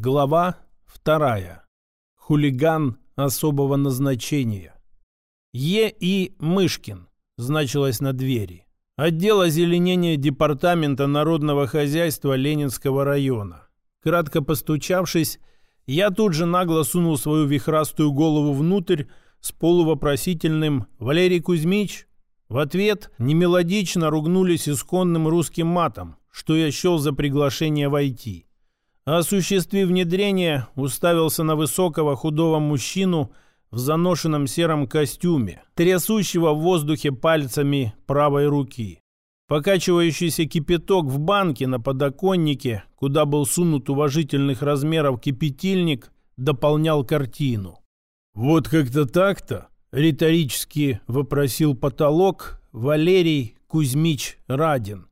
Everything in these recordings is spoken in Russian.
Глава вторая. Хулиган особого назначения. Е. И. Мышкин значилось на двери. Отдел озеленения Департамента народного хозяйства Ленинского района. Кратко постучавшись, я тут же нагло сунул свою вихрастую голову внутрь с полувопросительным «Валерий Кузьмич?» В ответ немелодично ругнулись исконным русским матом, что я счел за приглашение войти. Осуществив внедрение, уставился на высокого худого мужчину в заношенном сером костюме, трясущего в воздухе пальцами правой руки. Покачивающийся кипяток в банке на подоконнике, куда был сунут уважительных размеров кипятильник, дополнял картину. «Вот как-то так-то?» — риторически вопросил потолок Валерий Кузьмич Радин.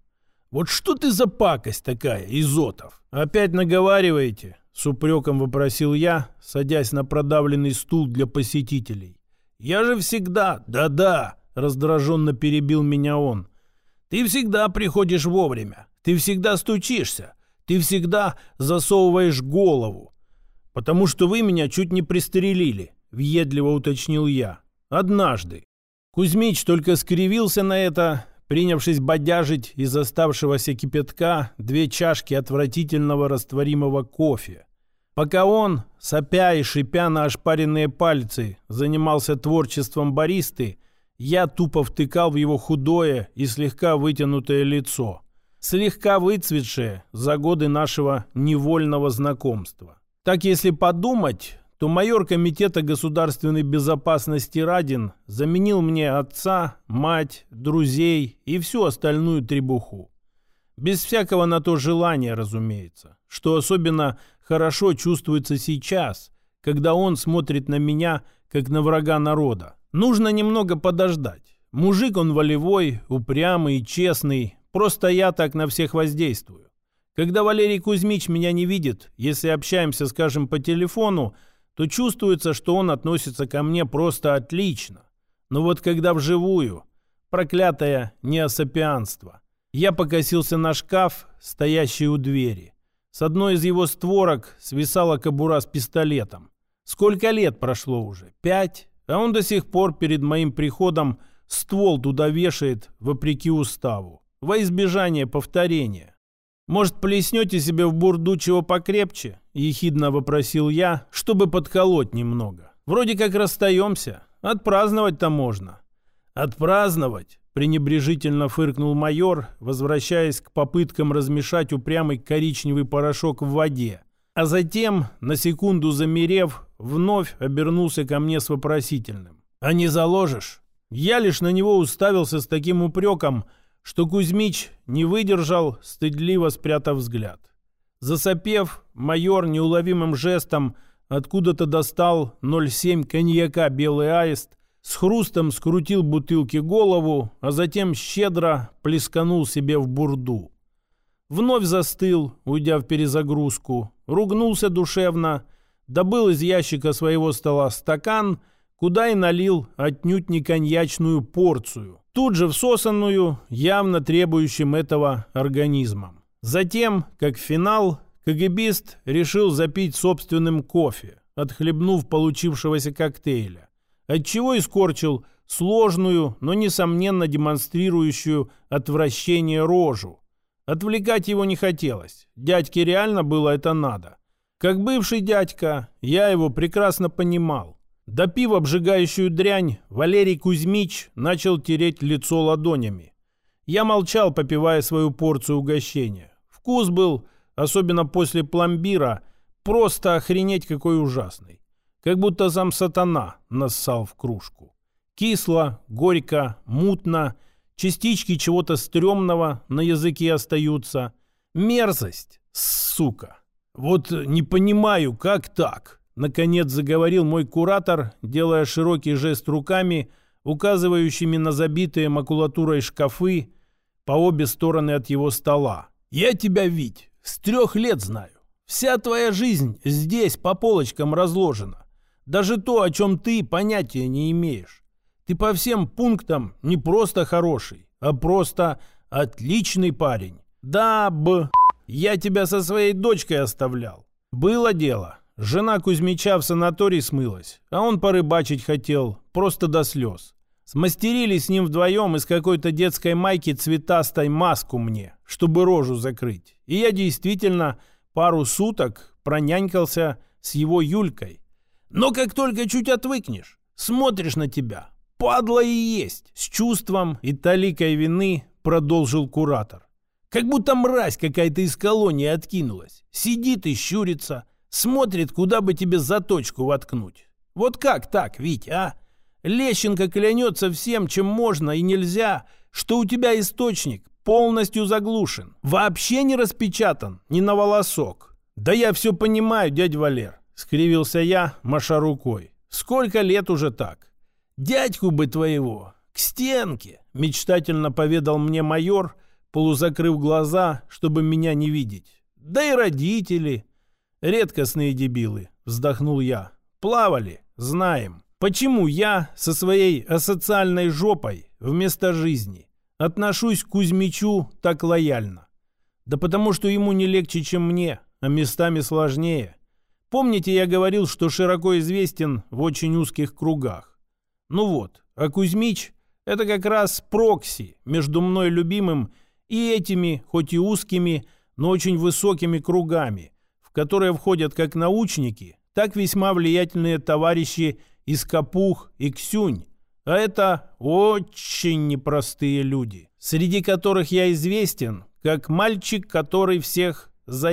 «Вот что ты за пакость такая, Изотов? Опять наговариваете?» С упреком вопросил я, садясь на продавленный стул для посетителей. «Я же всегда...» «Да-да!» — раздраженно перебил меня он. «Ты всегда приходишь вовремя. Ты всегда стучишься. Ты всегда засовываешь голову. Потому что вы меня чуть не пристрелили», — въедливо уточнил я. «Однажды». Кузьмич только скривился на это, принявшись бодяжить из оставшегося кипятка две чашки отвратительного растворимого кофе. Пока он, сопя и шипя на ошпаренные пальцы, занимался творчеством баристы, я тупо втыкал в его худое и слегка вытянутое лицо, слегка выцветшее за годы нашего невольного знакомства. Так если подумать, то майор Комитета государственной безопасности Радин заменил мне отца, мать, друзей и всю остальную требуху. Без всякого на то желания, разумеется, что особенно хорошо чувствуется сейчас, когда он смотрит на меня, как на врага народа. Нужно немного подождать. Мужик он волевой, упрямый, честный, просто я так на всех воздействую. Когда Валерий Кузьмич меня не видит, если общаемся, скажем, по телефону, то чувствуется, что он относится ко мне просто отлично. Но вот когда вживую, проклятое неосапианство. Я покосился на шкаф, стоящий у двери. С одной из его створок свисала кобура с пистолетом. Сколько лет прошло уже? Пять? А он до сих пор перед моим приходом ствол туда вешает, вопреки уставу. Во избежание повторения. «Может, плеснете себе в бурду чего покрепче?» — ехидно вопросил я, чтобы подколоть немного. «Вроде как расстаемся. Отпраздновать-то можно». «Отпраздновать?» — пренебрежительно фыркнул майор, возвращаясь к попыткам размешать упрямый коричневый порошок в воде. А затем, на секунду замерев, вновь обернулся ко мне с вопросительным. «А не заложишь?» Я лишь на него уставился с таким упреком, что Кузьмич не выдержал, стыдливо спрятав взгляд. Засопев, майор неуловимым жестом откуда-то достал 0,7 коньяка «Белый аист», с хрустом скрутил бутылки голову, а затем щедро плесканул себе в бурду. Вновь застыл, уйдя в перезагрузку, ругнулся душевно, добыл из ящика своего стола стакан, куда и налил отнюдь не коньячную порцию – тут же всосанную, явно требующим этого организмом. Затем, как финал, КГБист решил запить собственным кофе, отхлебнув получившегося коктейля, отчего искорчил сложную, но несомненно демонстрирующую отвращение рожу. Отвлекать его не хотелось, дядьке реально было это надо. Как бывший дядька, я его прекрасно понимал. Допив обжигающую дрянь, Валерий Кузьмич начал тереть лицо ладонями. Я молчал, попивая свою порцию угощения. Вкус был, особенно после пломбира, просто охренеть какой ужасный. Как будто сам сатана нассал в кружку. Кисло, горько, мутно, частички чего-то стрёмного на языке остаются. Мерзость, сука. Вот не понимаю, как так? Наконец заговорил мой куратор, делая широкий жест руками, указывающими на забитые макулатурой шкафы по обе стороны от его стола. «Я тебя, Вить, с трех лет знаю. Вся твоя жизнь здесь по полочкам разложена. Даже то, о чем ты понятия не имеешь. Ты по всем пунктам не просто хороший, а просто отличный парень. Да, б... Я тебя со своей дочкой оставлял. Было дело. Жена Кузьмича в санаторий смылась, а он порыбачить хотел, просто до слез. Смастерили с ним вдвоем из какой-то детской майки цветастой маску мне, чтобы рожу закрыть. И я действительно пару суток пронянькался с его Юлькой. Но как только чуть отвыкнешь, смотришь на тебя, падла и есть, с чувством и таликой вины продолжил куратор. Как будто мразь какая-то из колонии откинулась. Сидит и щурится, смотрит, куда бы тебе заточку воткнуть. Вот как так, Вить, а? Лещенко клянется всем, чем можно и нельзя, что у тебя источник полностью заглушен, вообще не распечатан ни на волосок. Да я все понимаю, дядь Валер, скривился я, маша рукой. Сколько лет уже так? Дядьку бы твоего, к стенке, мечтательно поведал мне майор, полузакрыв глаза, чтобы меня не видеть. Да и родители. Редкостные дебилы, вздохнул я. Плавали, знаем. Почему я со своей асоциальной жопой вместо жизни отношусь к Кузьмичу так лояльно? Да потому что ему не легче, чем мне, а местами сложнее. Помните, я говорил, что широко известен в очень узких кругах? Ну вот, а Кузьмич – это как раз прокси между мной любимым и этими, хоть и узкими, но очень высокими кругами, которые входят как научники, так весьма влиятельные товарищи из Капух и Ксюнь. А это очень непростые люди, среди которых я известен как мальчик, который всех за...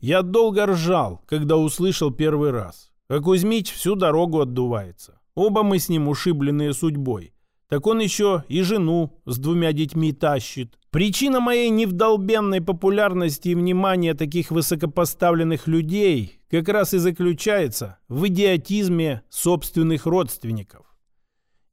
Я долго ржал, когда услышал первый раз. А Кузьмич всю дорогу отдувается. Оба мы с ним ушибленные судьбой. Так он еще и жену с двумя детьми тащит. Причина моей невдолбенной популярности и внимания таких высокопоставленных людей как раз и заключается в идиотизме собственных родственников.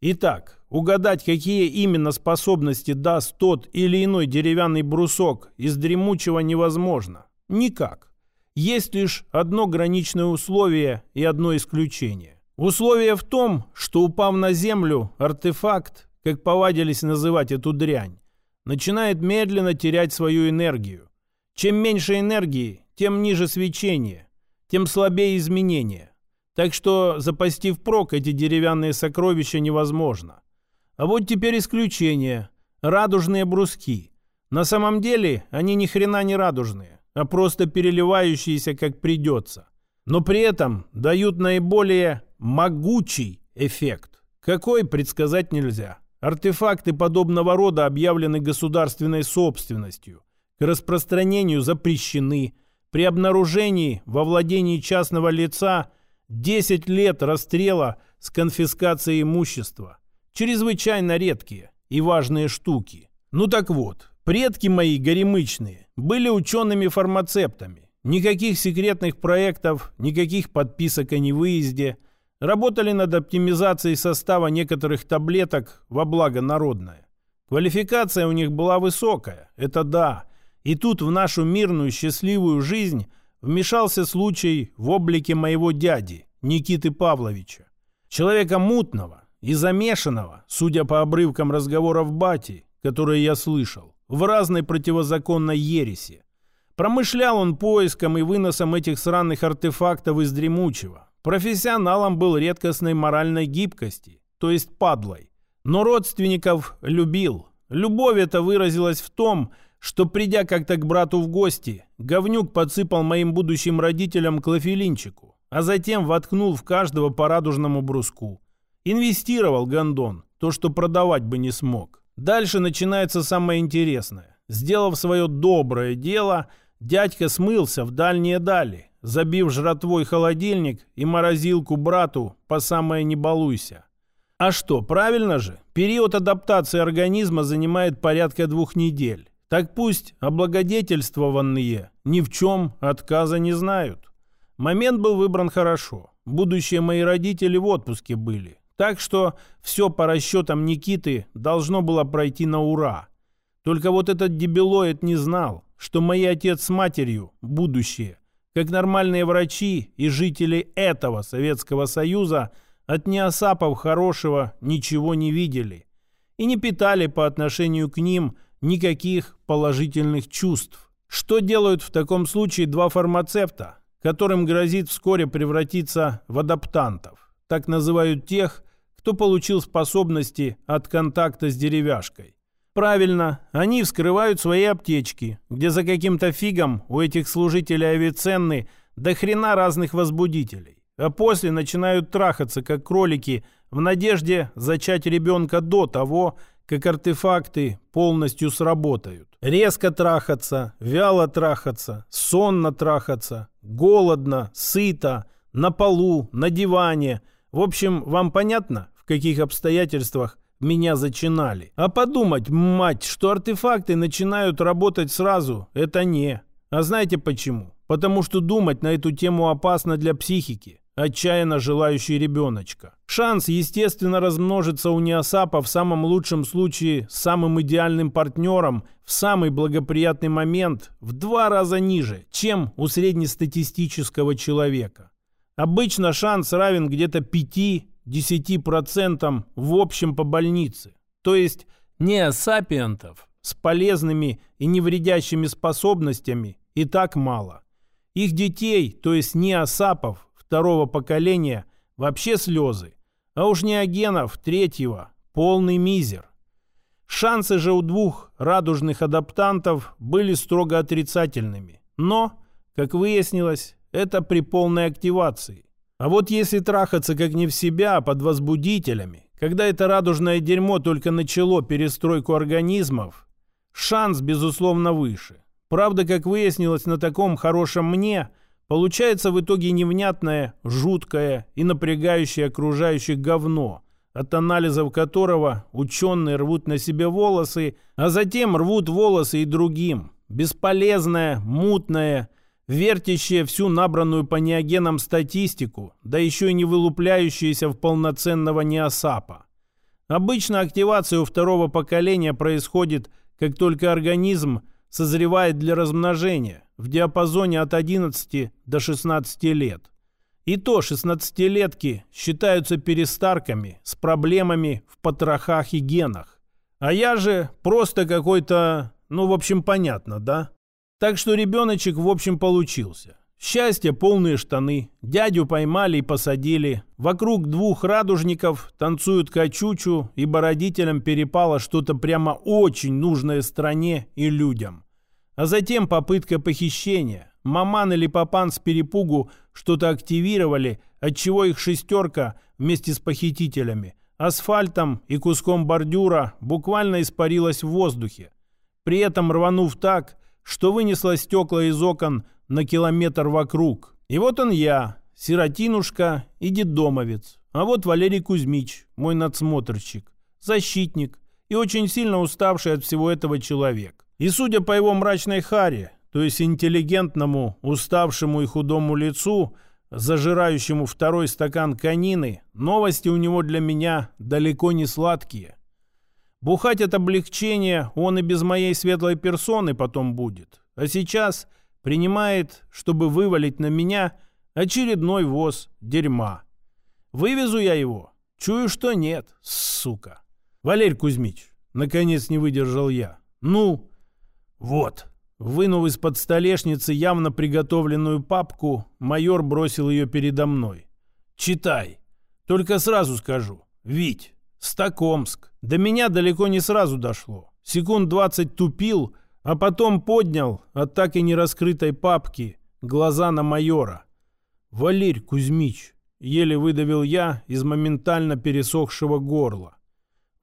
Итак, угадать, какие именно способности даст тот или иной деревянный брусок из дремучего невозможно. Никак. Есть лишь одно граничное условие и одно исключение. Условие в том, что упав на землю, артефакт, как повадились называть эту дрянь, начинает медленно терять свою энергию. Чем меньше энергии, тем ниже свечение, тем слабее изменения. Так что запасти впрок эти деревянные сокровища невозможно. А вот теперь исключение. Радужные бруски. На самом деле они ни хрена не радужные, а просто переливающиеся как придется. Но при этом дают наиболее могучий эффект. Какой предсказать нельзя. Артефакты подобного рода объявлены государственной собственностью. К распространению запрещены. При обнаружении во владении частного лица 10 лет расстрела с конфискацией имущества. Чрезвычайно редкие и важные штуки. Ну так вот, предки мои горемычные были учеными-фармацептами. Никаких секретных проектов, никаких подписок о невыезде – Работали над оптимизацией состава некоторых таблеток во благо народное. Квалификация у них была высокая, это да. И тут в нашу мирную счастливую жизнь вмешался случай в облике моего дяди, Никиты Павловича. Человека мутного и замешанного, судя по обрывкам разговоров бати, которые я слышал, в разной противозаконной ереси. Промышлял он поиском и выносом этих сраных артефактов из дремучего, Профессионалом был редкостной моральной гибкости, то есть падлой. Но родственников любил. Любовь эта выразилась в том, что, придя как-то к брату в гости, говнюк подсыпал моим будущим родителям клофелинчику, а затем воткнул в каждого по радужному бруску. Инвестировал гондон, то, что продавать бы не смог. Дальше начинается самое интересное. Сделав свое доброе дело, дядька смылся в дальние дали, забив жратвой холодильник и морозилку брату по самое не балуйся. А что, правильно же? Период адаптации организма занимает порядка двух недель. Так пусть облагодетельствованные ни в чем отказа не знают. Момент был выбран хорошо. Будущие мои родители в отпуске были. Так что все по расчетам Никиты должно было пройти на ура. Только вот этот дебилоид не знал, что мои отец с матерью – будущее как нормальные врачи и жители этого Советского Союза от неосапов хорошего ничего не видели и не питали по отношению к ним никаких положительных чувств. Что делают в таком случае два фармацевта, которым грозит вскоре превратиться в адаптантов. Так называют тех, кто получил способности от контакта с деревяшкой. Правильно, они вскрывают свои аптечки, где за каким-то фигом у этих служителей авиценны до хрена разных возбудителей. А после начинают трахаться, как кролики, в надежде зачать ребенка до того, как артефакты полностью сработают. Резко трахаться, вяло трахаться, сонно трахаться, голодно, сыто, на полу, на диване. В общем, вам понятно? в каких обстоятельствах меня зачинали. А подумать, мать, что артефакты начинают работать сразу, это не. А знаете почему? Потому что думать на эту тему опасно для психики, отчаянно желающей ребеночка. Шанс, естественно, размножиться у неосапа в самом лучшем случае с самым идеальным партнером в самый благоприятный момент в два раза ниже, чем у среднестатистического человека. Обычно шанс равен где-то 5 10% в общем по больнице. То есть не сапиентов с полезными и невредящими способностями и так мало. Их детей, то есть не асапов второго поколения, вообще слезы. А уж не агенов третьего, полный мизер. Шансы же у двух радужных адаптантов были строго отрицательными. Но, как выяснилось, это при полной активации. А вот если трахаться как не в себя, под возбудителями, когда это радужное дерьмо только начало перестройку организмов, шанс, безусловно, выше. Правда, как выяснилось на таком хорошем мне, получается в итоге невнятное, жуткое и напрягающее окружающих говно, от анализов которого ученые рвут на себе волосы, а затем рвут волосы и другим. Бесполезное, мутное, вертящие всю набранную по неогенам статистику, да еще и не вылупляющиеся в полноценного неосапа. Обычно активация у второго поколения происходит, как только организм созревает для размножения в диапазоне от 11 до 16 лет. И то 16-летки считаются перестарками с проблемами в потрохах и генах. А я же просто какой-то, ну, в общем, понятно, да? Так что ребеночек, в общем, получился. Счастье, полные штаны. Дядю поймали и посадили. Вокруг двух радужников танцуют качучу, ибо родителям перепало что-то прямо очень нужное стране и людям. А затем попытка похищения. Маман или папан с перепугу что-то активировали, отчего их шестерка вместе с похитителями, асфальтом и куском бордюра буквально испарилась в воздухе. При этом рванув так, что вынесло стекла из окон на километр вокруг. И вот он я, сиротинушка и дедомовец. А вот Валерий Кузьмич, мой надсмотрщик, защитник и очень сильно уставший от всего этого человек. И судя по его мрачной харе, то есть интеллигентному, уставшему и худому лицу, зажирающему второй стакан конины, новости у него для меня далеко не сладкие. Бухать от облегчения он и без моей светлой персоны потом будет. А сейчас принимает, чтобы вывалить на меня очередной воз дерьма. Вывезу я его? Чую, что нет, сука. Валерий Кузьмич, наконец не выдержал я. Ну, вот. Вынув из-под столешницы явно приготовленную папку, майор бросил ее передо мной. «Читай. Только сразу скажу. Вить, Стокомск. До меня далеко не сразу дошло. Секунд двадцать тупил, а потом поднял от так и не раскрытой папки глаза на майора. «Валерь Кузьмич», — еле выдавил я из моментально пересохшего горла.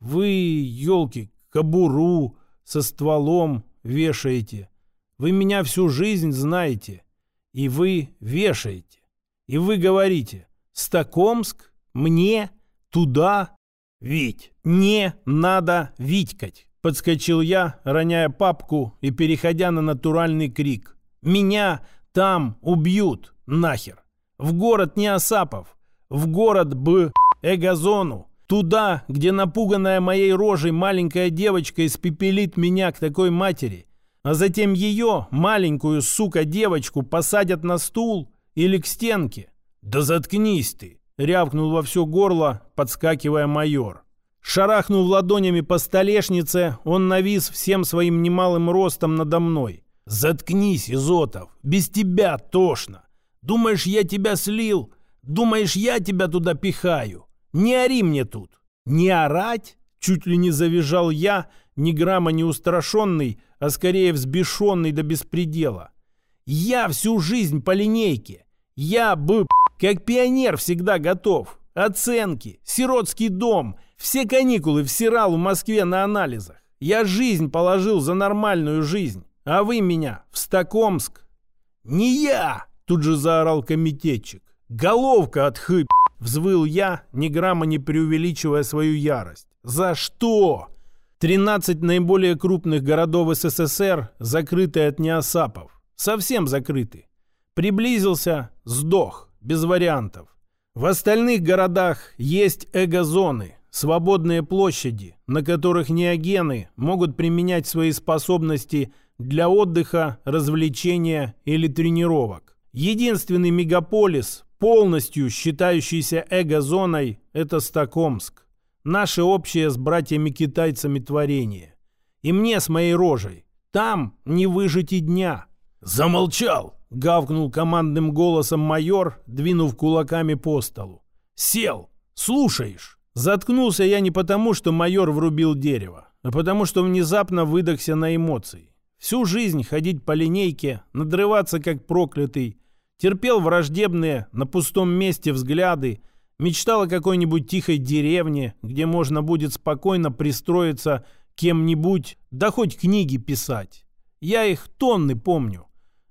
«Вы, елки, кобуру со стволом вешаете. Вы меня всю жизнь знаете. И вы вешаете. И вы говорите, Стокомск? Мне? Туда? «Вить, не надо витькать!» Подскочил я, роняя папку и переходя на натуральный крик. «Меня там убьют! Нахер! В город не Осапов! В город Б... Эгозону! Туда, где напуганная моей рожей маленькая девочка испепелит меня к такой матери, а затем ее, маленькую, сука, девочку, посадят на стул или к стенке. Да заткнись ты! Рявкнул во все горло, подскакивая майор. Шарахнув ладонями по столешнице, он навис всем своим немалым ростом надо мной. «Заткнись, Изотов! Без тебя тошно! Думаешь, я тебя слил? Думаешь, я тебя туда пихаю? Не ори мне тут!» «Не орать?» — чуть ли не завизжал я, ни грамма не устрашенный, а скорее взбешенный до беспредела. «Я всю жизнь по линейке. Я бы, как пионер, всегда готов. Оценки, сиротский дом, все каникулы всирал в Москве на анализах. Я жизнь положил за нормальную жизнь, а вы меня в Стокомск». «Не я!» — тут же заорал комитетчик. «Головка от хып!» — взвыл я, ни грамма не преувеличивая свою ярость. «За что?» 13 наиболее крупных городов СССР закрыты от неосапов. Совсем закрыты. Приблизился, сдох, без вариантов. В остальных городах есть эго-зоны, свободные площади, на которых неогены могут применять свои способности для отдыха, развлечения или тренировок. Единственный мегаполис, полностью считающийся эго-зоной, это Стокомск. Наше общее с братьями-китайцами творение. И мне с моей рожей. Там не выжить и дня. «Замолчал!» — гавкнул командным голосом майор, двинув кулаками по столу. «Сел! Слушаешь!» Заткнулся я не потому, что майор врубил дерево, а потому, что внезапно выдохся на эмоции. Всю жизнь ходить по линейке, надрываться как проклятый, терпел враждебные на пустом месте взгляды, мечтал о какой-нибудь тихой деревне, где можно будет спокойно пристроиться кем-нибудь, да хоть книги писать. Я их тонны помню.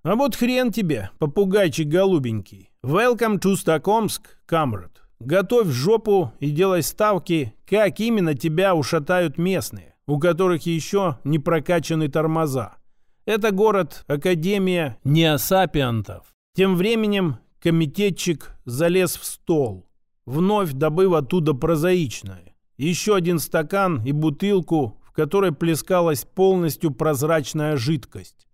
А вот хрен тебе, попугайчик голубенький. Welcome to Стокомск, камрад. Готовь жопу и делай ставки, как именно тебя ушатают местные, у которых еще не прокачаны тормоза. Это город Академия неосапиантов. Тем временем комитетчик залез в стол, вновь добыв оттуда прозаичное. Еще один стакан и бутылку, в которой плескалась полностью прозрачная жидкость.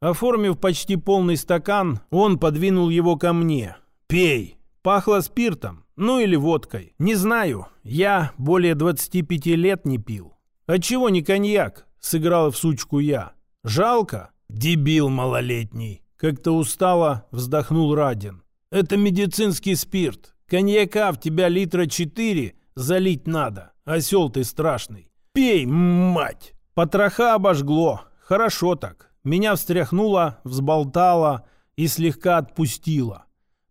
Оформив почти полный стакан, он подвинул его ко мне. «Пей!» Пахло спиртом, ну или водкой. Не знаю, я более 25 лет не пил. «Отчего не коньяк?» — сыграл в сучку я. «Жалко?» «Дебил малолетний!» Как-то устало вздохнул Радин. «Это медицинский спирт. Коньяка в тебя литра четыре залить надо. Осел ты страшный. Пей, мать!» Потроха обожгло. Хорошо так. Меня встряхнуло, взболтало и слегка отпустило.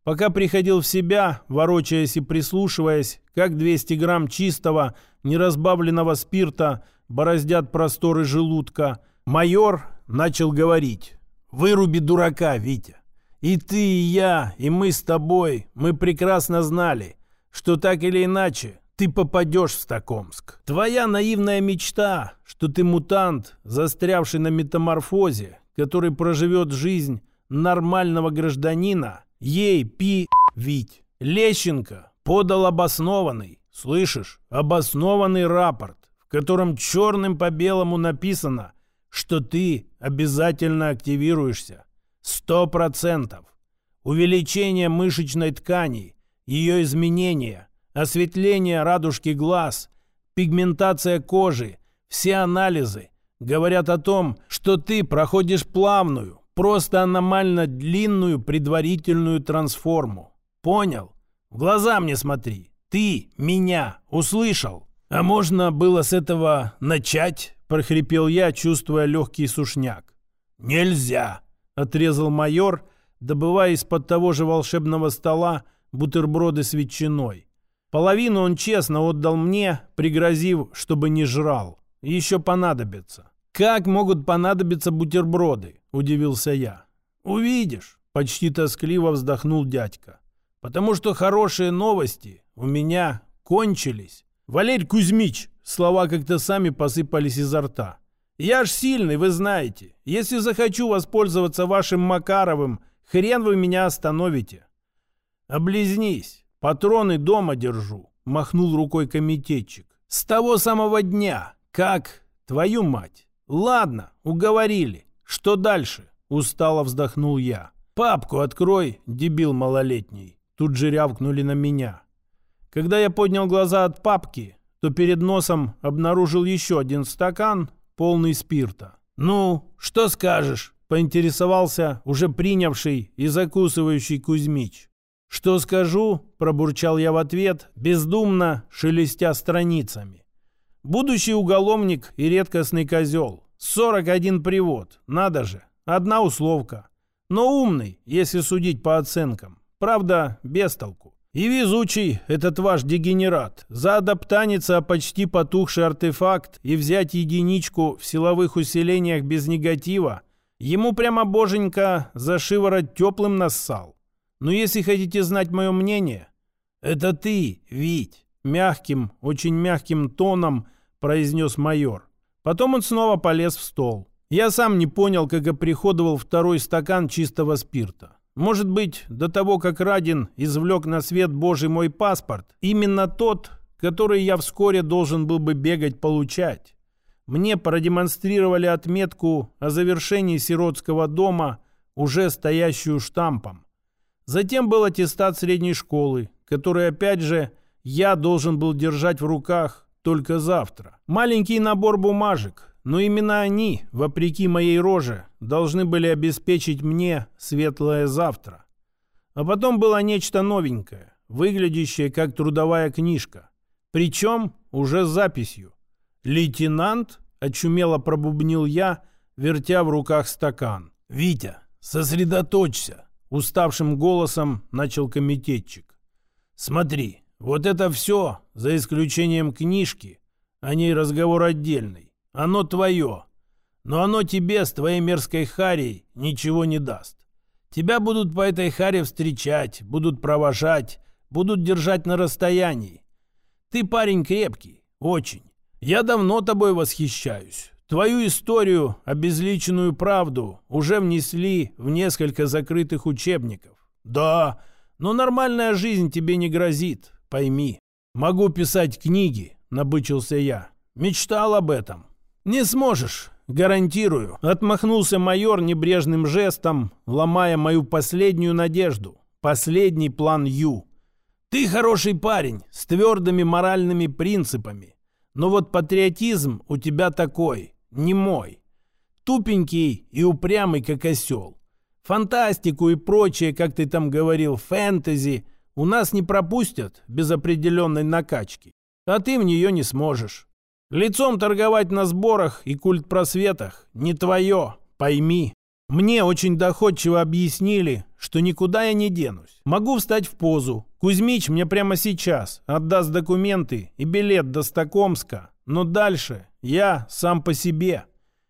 Пока приходил в себя, ворочаясь и прислушиваясь, как 200 грамм чистого, неразбавленного спирта бороздят просторы желудка, майор начал говорить. «Выруби дурака, Витя. И ты, и я, и мы с тобой, мы прекрасно знали, что так или иначе ты попадешь в Стокомск. Твоя наивная мечта, что ты мутант, застрявший на метаморфозе, который проживет жизнь нормального гражданина, ей пи вить. Лещенко подал обоснованный, слышишь, обоснованный рапорт, в котором черным по белому написано, что ты обязательно активируешься. Сто процентов. Увеличение мышечной ткани, ее изменения – осветление радужки глаз, пигментация кожи, все анализы говорят о том, что ты проходишь плавную, просто аномально длинную предварительную трансформу. Понял? В глаза мне смотри. Ты меня услышал? А можно было с этого начать? прохрипел я, чувствуя легкий сушняк. Нельзя, отрезал майор, добывая из-под того же волшебного стола бутерброды с ветчиной. Половину он честно отдал мне, пригрозив, чтобы не жрал. Еще понадобится. «Как могут понадобиться бутерброды?» – удивился я. «Увидишь», – почти тоскливо вздохнул дядька. «Потому что хорошие новости у меня кончились». «Валерь Кузьмич!» – слова как-то сами посыпались изо рта. «Я ж сильный, вы знаете. Если захочу воспользоваться вашим Макаровым, хрен вы меня остановите». «Облизнись. Патроны дома держу», — махнул рукой комитетчик. «С того самого дня. Как? Твою мать. Ладно, уговорили. Что дальше?» — устало вздохнул я. «Папку открой, дебил малолетний». Тут же рявкнули на меня. Когда я поднял глаза от папки, то перед носом обнаружил еще один стакан, полный спирта. «Ну, что скажешь?» поинтересовался уже принявший и закусывающий Кузьмич. «Что скажу?» – пробурчал я в ответ, бездумно шелестя страницами. «Будущий уголовник и редкостный козел. 41 привод. Надо же. Одна условка. Но умный, если судить по оценкам. Правда, без толку. И везучий этот ваш дегенерат. Заадаптаниться почти потухший артефакт и взять единичку в силовых усилениях без негатива. Ему прямо боженька за шиворот теплым нассал. Но если хотите знать мое мнение, это ты, Вить, мягким, очень мягким тоном произнес майор. Потом он снова полез в стол. Я сам не понял, как оприходовал второй стакан чистого спирта. Может быть, до того, как Радин извлек на свет Божий мой паспорт, именно тот, который я вскоре должен был бы бегать получать. Мне продемонстрировали отметку о завершении сиротского дома, уже стоящую штампом. Затем был аттестат средней школы, который, опять же, я должен был держать в руках только завтра. Маленький набор бумажек, но именно они, вопреки моей роже, должны были обеспечить мне светлое завтра. А потом было нечто новенькое, выглядящее как трудовая книжка. Причем уже с записью. «Лейтенант?» – очумело пробубнил я, вертя в руках стакан. «Витя, сосредоточься!» – уставшим голосом начал комитетчик. «Смотри, вот это все, за исключением книжки, о ней разговор отдельный. Оно твое. Но оно тебе с твоей мерзкой харей ничего не даст. Тебя будут по этой харе встречать, будут провожать, будут держать на расстоянии. Ты парень крепкий, очень. Я давно тобой восхищаюсь. Твою историю, обезличенную правду, уже внесли в несколько закрытых учебников. Да, но нормальная жизнь тебе не грозит, пойми. Могу писать книги, набычился я. Мечтал об этом. «Не сможешь, гарантирую», — отмахнулся майор небрежным жестом, ломая мою последнюю надежду, последний план Ю. «Ты хороший парень, с твердыми моральными принципами, но вот патриотизм у тебя такой, не мой. Тупенький и упрямый, как осел. Фантастику и прочее, как ты там говорил, фэнтези, у нас не пропустят без определенной накачки, а ты в нее не сможешь. Лицом торговать на сборах и культпросветах не твое, пойми. Мне очень доходчиво объяснили, что никуда я не денусь. Могу встать в позу. Кузьмич мне прямо сейчас отдаст документы и билет до Стокомска. Но дальше я сам по себе.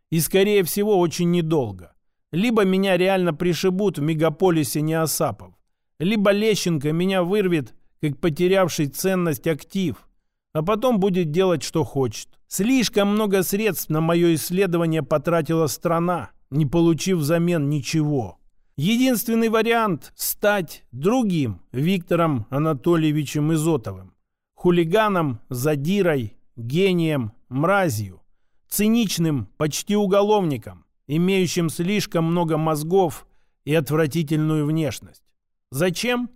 И, скорее всего, очень недолго. Либо меня реально пришибут в мегаполисе Неосапов, либо Лещенко меня вырвет, как потерявший ценность актив, а потом будет делать, что хочет. Слишком много средств на мое исследование потратила страна, не получив взамен ничего. Единственный вариант – стать другим Виктором Анатольевичем Изотовым. Хулиганом, задирой, гением, мразью. Циничным, почти уголовником, имеющим слишком много мозгов и отвратительную внешность. Зачем?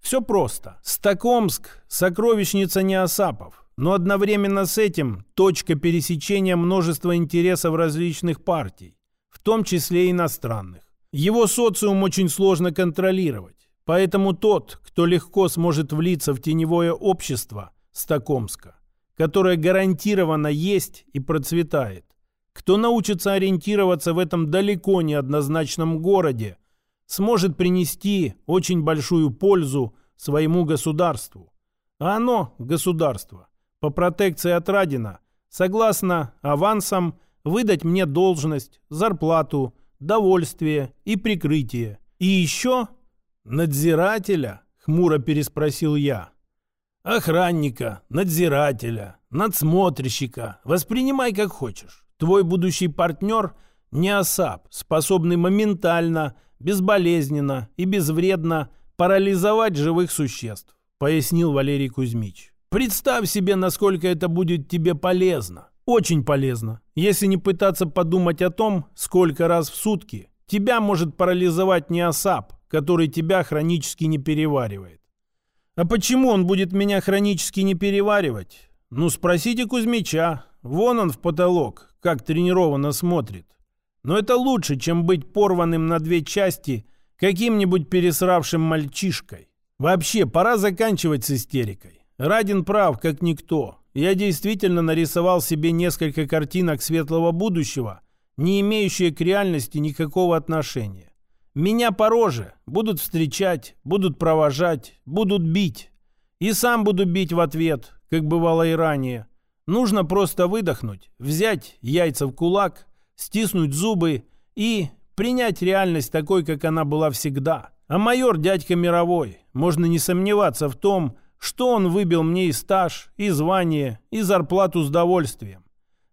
Все просто. Стокомск – сокровищница Неосапов но одновременно с этим точка пересечения множества интересов различных партий, в том числе иностранных. Его социум очень сложно контролировать, поэтому тот, кто легко сможет влиться в теневое общество Стокомска, которое гарантированно есть и процветает, кто научится ориентироваться в этом далеко не однозначном городе, сможет принести очень большую пользу своему государству. А оно, государство, по протекции от Радина, согласно авансам, выдать мне должность, зарплату, довольствие и прикрытие. И еще надзирателя, хмуро переспросил я. Охранника, надзирателя, надсмотрщика. Воспринимай как хочешь. Твой будущий партнер не осап, способный моментально, безболезненно и безвредно парализовать живых существ, пояснил Валерий Кузьмич. Представь себе, насколько это будет тебе полезно. Очень полезно. Если не пытаться подумать о том, сколько раз в сутки тебя может парализовать неосап, который тебя хронически не переваривает. А почему он будет меня хронически не переваривать? Ну, спросите Кузьмича. Вон он в потолок, как тренированно смотрит. но это лучше, чем быть порванным на две части каким-нибудь пересравшим мальчишкой. Вообще, пора заканчивать с истерикой. Радин прав, как никто. Я действительно нарисовал себе несколько картинок светлого будущего, не имеющие к реальности никакого отношения. Меня по роже будут встречать, будут провожать, будут бить. И сам буду бить в ответ, как бывало и ранее. Нужно просто выдохнуть, взять яйца в кулак, стиснуть зубы и принять реальность такой, как она была всегда. А майор дядька мировой, можно не сомневаться в том, что он выбил мне и стаж, и звание, и зарплату с довольствием.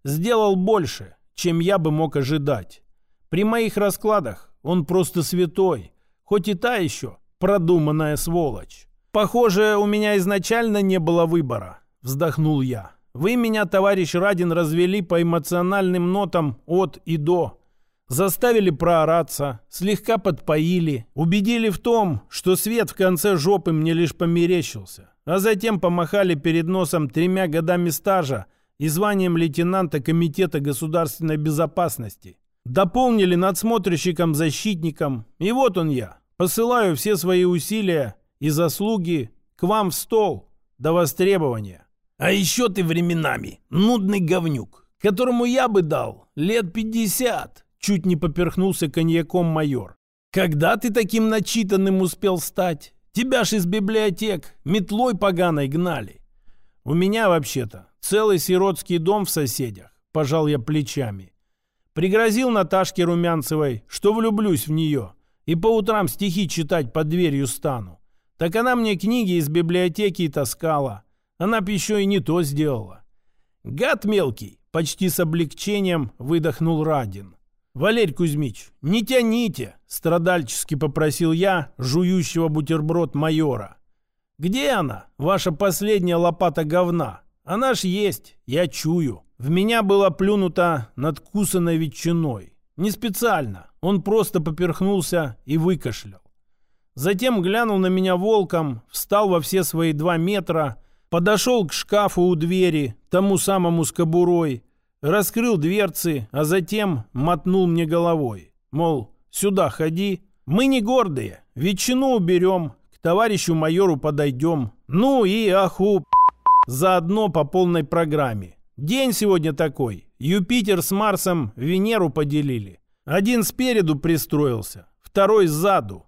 Сделал больше, чем я бы мог ожидать. При моих раскладах он просто святой, хоть и та еще продуманная сволочь. Похоже, у меня изначально не было выбора, вздохнул я. Вы меня, товарищ Радин, развели по эмоциональным нотам от и до. Заставили проораться, слегка подпоили, убедили в том, что свет в конце жопы мне лишь померещился, а затем помахали перед носом тремя годами стажа и званием лейтенанта Комитета государственной безопасности. Дополнили надсмотрщиком-защитником, и вот он я. Посылаю все свои усилия и заслуги к вам в стол до востребования. А еще ты временами нудный говнюк, которому я бы дал лет пятьдесят. Чуть не поперхнулся коньяком майор. Когда ты таким начитанным успел стать? Тебя ж из библиотек метлой поганой гнали. У меня вообще-то целый сиротский дом в соседях. Пожал я плечами. Пригрозил Наташке Румянцевой, что влюблюсь в нее и по утрам стихи читать под дверью стану. Так она мне книги из библиотеки таскала. Она б еще и не то сделала. Гад мелкий, почти с облегчением выдохнул Радин. «Валерь Кузьмич, не тяните!» – страдальчески попросил я жующего бутерброд майора. «Где она, ваша последняя лопата говна? Она ж есть, я чую». В меня было плюнуто надкусанной ветчиной. Не специально, он просто поперхнулся и выкашлял. Затем глянул на меня волком, встал во все свои два метра – Подошел к шкафу у двери, тому самому с кобурой, раскрыл дверцы, а затем мотнул мне головой. Мол, сюда ходи. Мы не гордые, ветчину уберем, к товарищу майору подойдем. Ну и аху, заодно по полной программе. День сегодня такой. Юпитер с Марсом Венеру поделили. Один спереду пристроился, второй сзаду.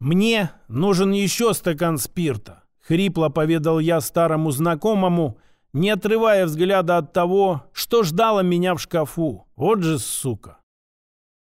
Мне нужен еще стакан спирта. Хрипло поведал я старому знакомому, не отрывая взгляда от того, что ждало меня в шкафу. Вот же сука.